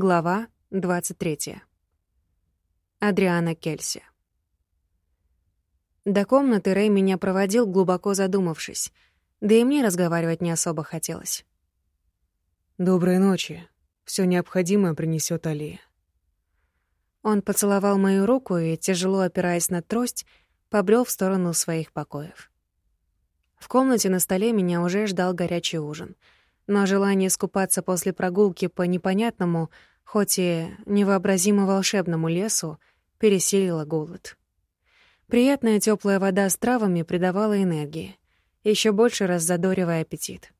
Глава 23. Адриана Кельси. До комнаты Рэй меня проводил, глубоко задумавшись. Да и мне разговаривать не особо хотелось. «Доброй ночи. Все необходимое принесет Алия». Он поцеловал мою руку и, тяжело опираясь на трость, побрел в сторону своих покоев. В комнате на столе меня уже ждал горячий ужин. Но желание скупаться после прогулки по непонятному, хоть и невообразимо волшебному лесу, пересилило голод. Приятная теплая вода с травами придавала энергии, еще больше раззадоривая аппетит.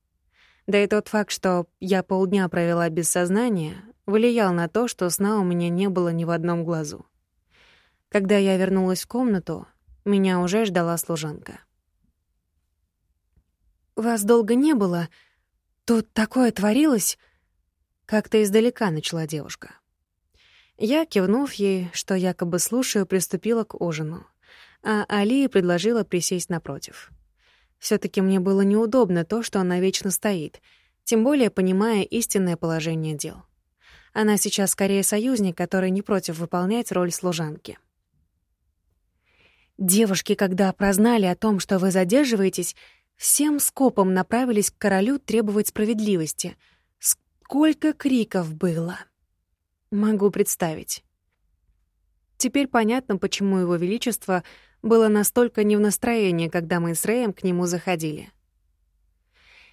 Да и тот факт, что я полдня провела без сознания, влиял на то, что сна у меня не было ни в одном глазу. Когда я вернулась в комнату, меня уже ждала служанка. «Вас долго не было? Тут такое творилось?» Как-то издалека начала девушка. Я, кивнув ей, что якобы слушаю, приступила к ужину, а Алия предложила присесть напротив. все таки мне было неудобно то, что она вечно стоит, тем более понимая истинное положение дел. Она сейчас скорее союзник, который не против выполнять роль служанки. Девушки, когда прознали о том, что вы задерживаетесь, всем скопом направились к королю требовать справедливости. Сколько криков было! Могу представить. Теперь понятно, почему его величество было настолько не в настроении, когда мы с Рэем к нему заходили.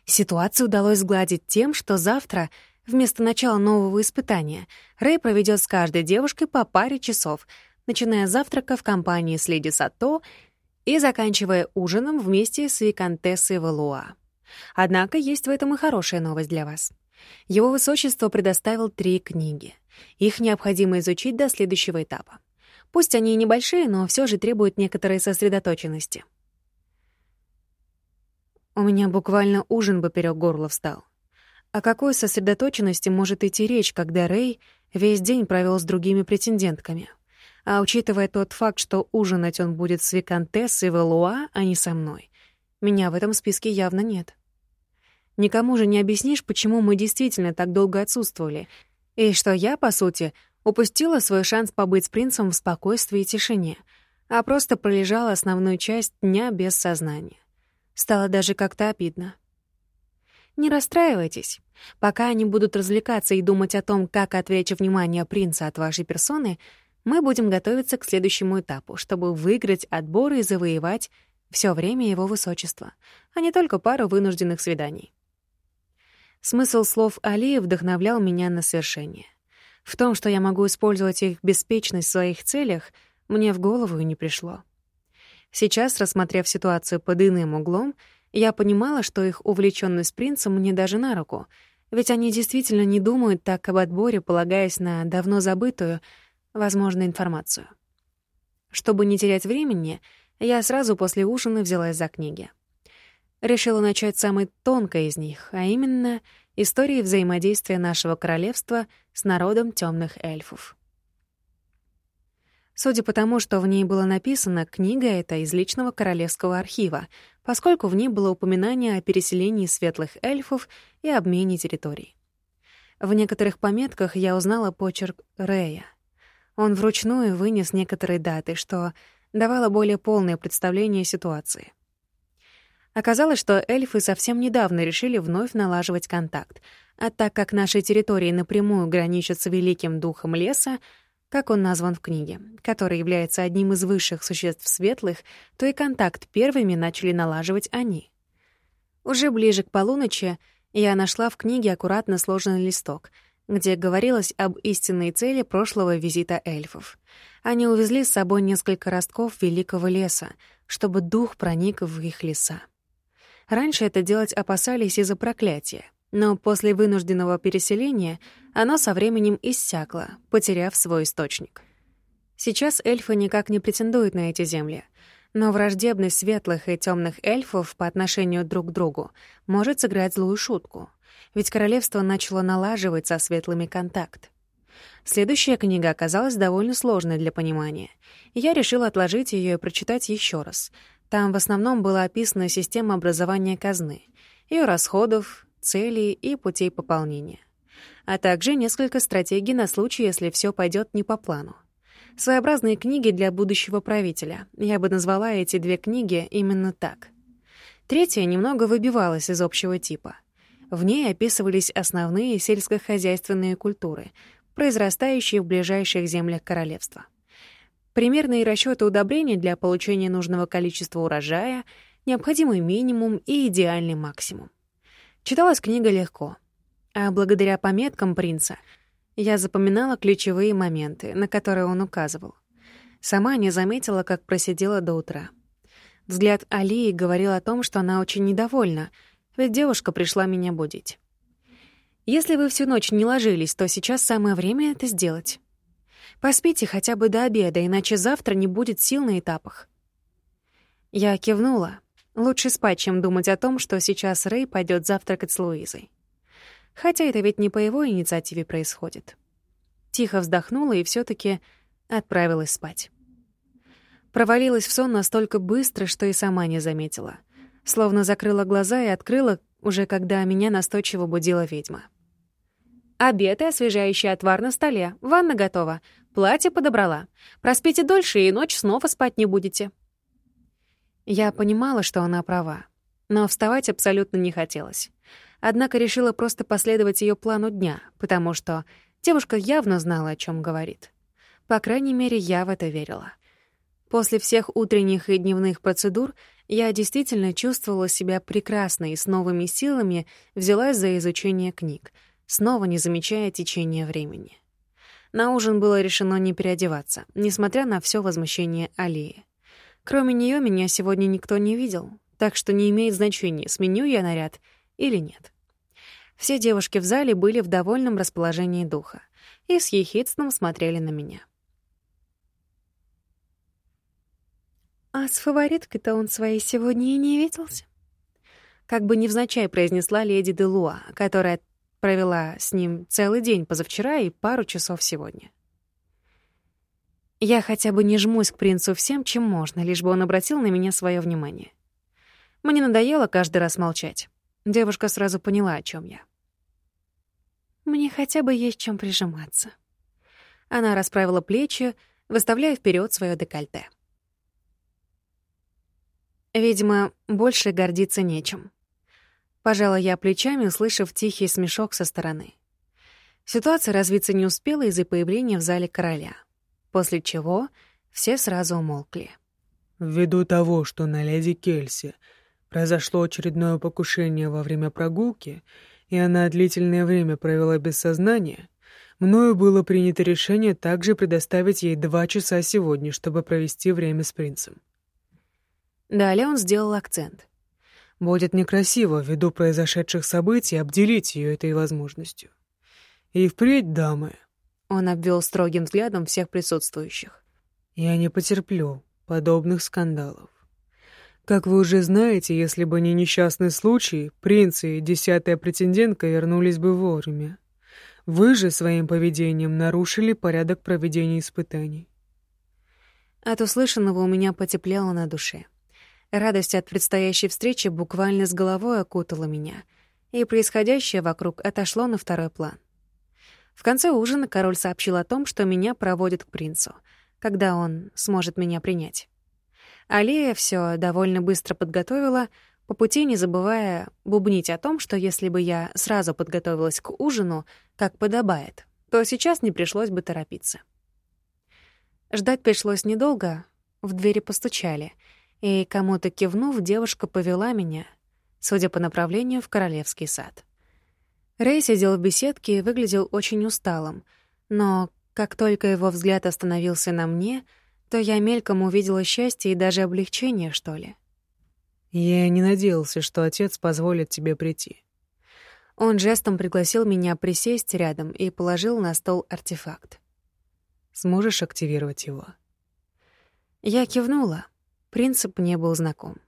Ситуацию удалось сгладить тем, что завтра, вместо начала нового испытания, Рэй проведет с каждой девушкой по паре часов — начиная с завтрака в компании с леди Сато и заканчивая ужином вместе с виконтессой Валуа. Однако есть в этом и хорошая новость для вас. Его высочество предоставил три книги. Их необходимо изучить до следующего этапа. Пусть они и небольшие, но все же требуют некоторой сосредоточенности. У меня буквально ужин поперек горла встал. О какой сосредоточенности может идти речь, когда Рэй весь день провел с другими претендентками? А учитывая тот факт, что ужинать он будет с Викантессой Валуа, а не со мной, меня в этом списке явно нет. Никому же не объяснишь, почему мы действительно так долго отсутствовали, и что я, по сути, упустила свой шанс побыть с принцем в спокойствии и тишине, а просто пролежала основную часть дня без сознания. Стало даже как-то обидно. Не расстраивайтесь. Пока они будут развлекаться и думать о том, как отвлечь внимание принца от вашей персоны — мы будем готовиться к следующему этапу, чтобы выиграть отборы и завоевать все время его высочества, а не только пару вынужденных свиданий. Смысл слов Алии вдохновлял меня на совершение. В том, что я могу использовать их беспечность в своих целях, мне в голову и не пришло. Сейчас, рассмотрев ситуацию под иным углом, я понимала, что их увлечённость принцем мне даже на руку, ведь они действительно не думают так об отборе, полагаясь на давно забытую, возможно, информацию. Чтобы не терять времени, я сразу после ужина взялась за книги. Решила начать с самой тонкой из них, а именно истории взаимодействия нашего королевства с народом темных эльфов. Судя по тому, что в ней было написано, книга эта из личного королевского архива, поскольку в ней было упоминание о переселении светлых эльфов и обмене территорий. В некоторых пометках я узнала почерк Рея. Он вручную вынес некоторые даты, что давало более полное представление ситуации. Оказалось, что эльфы совсем недавно решили вновь налаживать контакт, а так как наши территории напрямую граничат с великим духом леса, как он назван в книге, который является одним из высших существ светлых, то и контакт первыми начали налаживать они. Уже ближе к полуночи я нашла в книге аккуратно сложенный листок — где говорилось об истинной цели прошлого визита эльфов. Они увезли с собой несколько ростков великого леса, чтобы дух проник в их леса. Раньше это делать опасались из-за проклятия, но после вынужденного переселения оно со временем иссякло, потеряв свой источник. Сейчас эльфы никак не претендуют на эти земли, но враждебность светлых и темных эльфов по отношению друг к другу может сыграть злую шутку — ведь королевство начало налаживать со светлыми контакт. Следующая книга оказалась довольно сложной для понимания, и я решила отложить ее и прочитать еще раз. Там в основном была описана система образования казны, ее расходов, целей и путей пополнения. а также несколько стратегий на случай, если все пойдет не по плану. Своеобразные книги для будущего правителя. Я бы назвала эти две книги именно так. Третья немного выбивалась из общего типа. В ней описывались основные сельскохозяйственные культуры, произрастающие в ближайших землях королевства. Примерные расчеты удобрений для получения нужного количества урожая, необходимый минимум и идеальный максимум. Читалась книга легко, а благодаря пометкам принца — я запоминала ключевые моменты, на которые он указывал. Сама не заметила, как просидела до утра. Взгляд Алии говорил о том, что она очень недовольна, ведь девушка пришла меня будить. Если вы всю ночь не ложились, то сейчас самое время это сделать. Поспите хотя бы до обеда, иначе завтра не будет сил на этапах. Я кивнула. Лучше спать, чем думать о том, что сейчас Рэй пойдет завтракать с Луизой. Хотя это ведь не по его инициативе происходит. Тихо вздохнула и все таки отправилась спать. Провалилась в сон настолько быстро, что и сама не заметила. Словно закрыла глаза и открыла, уже когда меня настойчиво будила ведьма. «Обед и освежающий отвар на столе. Ванна готова. Платье подобрала. Проспите дольше, и ночь снова спать не будете». Я понимала, что она права, но вставать абсолютно не хотелось однако решила просто последовать ее плану дня, потому что девушка явно знала, о чем говорит. По крайней мере, я в это верила. После всех утренних и дневных процедур я действительно чувствовала себя прекрасно и с новыми силами взялась за изучение книг, снова не замечая течения времени. На ужин было решено не переодеваться, несмотря на все возмущение Алии. Кроме нее меня сегодня никто не видел, так что не имеет значения, сменю я наряд или нет. Все девушки в зале были в довольном расположении духа и с ехидством смотрели на меня. «А с фавориткой-то он своей сегодня и не виделся?» Как бы невзначай произнесла леди Делуа, которая провела с ним целый день позавчера и пару часов сегодня. Я хотя бы не жмусь к принцу всем, чем можно, лишь бы он обратил на меня свое внимание. Мне надоело каждый раз молчать. Девушка сразу поняла, о чем я. Мне хотя бы есть чем прижиматься. Она расправила плечи, выставляя вперед свое декольте. Видимо, больше гордиться нечем. Пожала я плечами, услышав тихий смешок со стороны. Ситуация развиться не успела из-за появления в зале короля, после чего все сразу умолкли. Ввиду того, что на леди Кельси произошло очередное покушение во время прогулки, и она длительное время провела без сознания, мною было принято решение также предоставить ей два часа сегодня, чтобы провести время с принцем. Далее он сделал акцент. Будет некрасиво ввиду произошедших событий обделить ее этой возможностью. И впредь, дамы, он обвел строгим взглядом всех присутствующих. Я не потерплю подобных скандалов. Как вы уже знаете, если бы не несчастный случай, принц и десятая претендентка вернулись бы вовремя. Вы же своим поведением нарушили порядок проведения испытаний. От услышанного у меня потеплело на душе. Радость от предстоящей встречи буквально с головой окутала меня, и происходящее вокруг отошло на второй план. В конце ужина король сообщил о том, что меня проводят к принцу, когда он сможет меня принять. Алия все довольно быстро подготовила, по пути не забывая бубнить о том, что если бы я сразу подготовилась к ужину, как подобает, то сейчас не пришлось бы торопиться. Ждать пришлось недолго, в двери постучали, и кому-то кивнув, девушка повела меня, судя по направлению, в королевский сад. Рэй сидел в беседке и выглядел очень усталым, но как только его взгляд остановился на мне — то я мельком увидела счастье и даже облегчение, что ли. Я не надеялся, что отец позволит тебе прийти. Он жестом пригласил меня присесть рядом и положил на стол артефакт. Сможешь активировать его? Я кивнула. Принцип мне был знаком.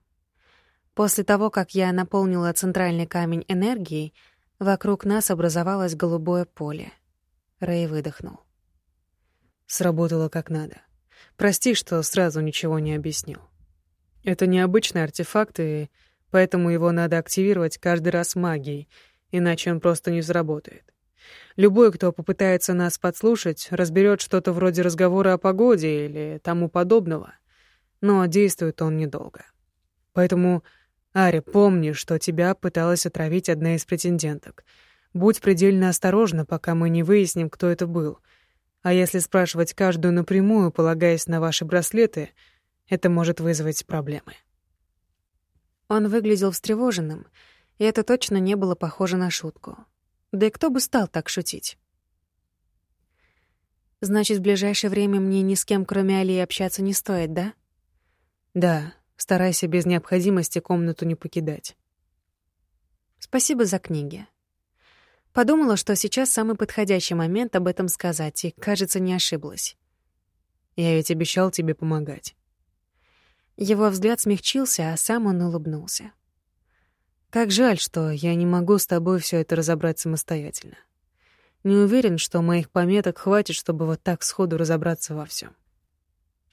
После того, как я наполнила центральный камень энергией, вокруг нас образовалось голубое поле. Рэй выдохнул. Сработало как надо. Прости, что сразу ничего не объяснил. Это необычный артефакт, и поэтому его надо активировать каждый раз магией, иначе он просто не заработает. Любой, кто попытается нас подслушать, разберет что-то вроде разговора о погоде или тому подобного. Но действует он недолго. Поэтому, Ари, помни, что тебя пыталась отравить одна из претенденток. Будь предельно осторожна, пока мы не выясним, кто это был. А если спрашивать каждую напрямую, полагаясь на ваши браслеты, это может вызвать проблемы. Он выглядел встревоженным, и это точно не было похоже на шутку. Да и кто бы стал так шутить? Значит, в ближайшее время мне ни с кем, кроме Алии, общаться не стоит, да? Да, старайся без необходимости комнату не покидать. Спасибо за книги. Подумала, что сейчас самый подходящий момент об этом сказать, и, кажется, не ошиблась. Я ведь обещал тебе помогать. Его взгляд смягчился, а сам он улыбнулся. Как жаль, что я не могу с тобой все это разобрать самостоятельно. Не уверен, что моих пометок хватит, чтобы вот так сходу разобраться во всем.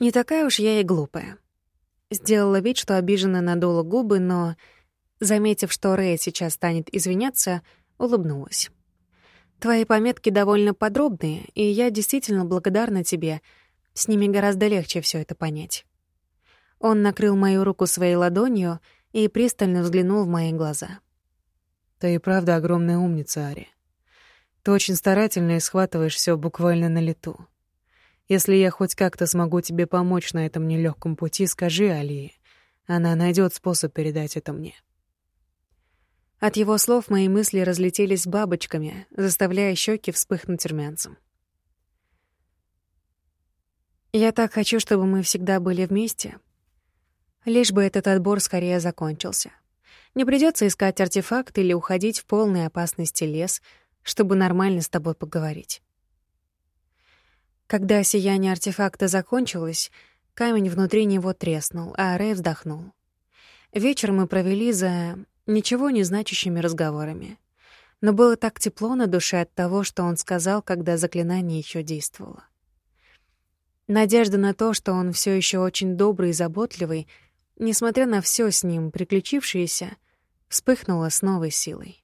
Не такая уж я и глупая. Сделала вид, что обиженно надула губы, но, заметив, что Рэй сейчас станет извиняться, улыбнулась. Твои пометки довольно подробные, и я действительно благодарна тебе. С ними гораздо легче все это понять. Он накрыл мою руку своей ладонью и пристально взглянул в мои глаза. «Ты и правда огромная умница, Ари. Ты очень старательно и схватываешь все буквально на лету. Если я хоть как-то смогу тебе помочь на этом нелегком пути, скажи Алии. Она найдет способ передать это мне». От его слов мои мысли разлетелись бабочками, заставляя щеки вспыхнуть румянцем. Я так хочу, чтобы мы всегда были вместе, Лишь бы этот отбор скорее закончился. Не придется искать артефакт или уходить в полной опасности лес, чтобы нормально с тобой поговорить. Когда сияние артефакта закончилось, камень внутри него треснул, а Рэй вздохнул. Вечер мы провели за ничего не значащими разговорами. Но было так тепло на душе от того, что он сказал, когда заклинание еще действовало. Надежда на то, что он все еще очень добрый и заботливый, несмотря на все с ним приключившееся, вспыхнула с новой силой.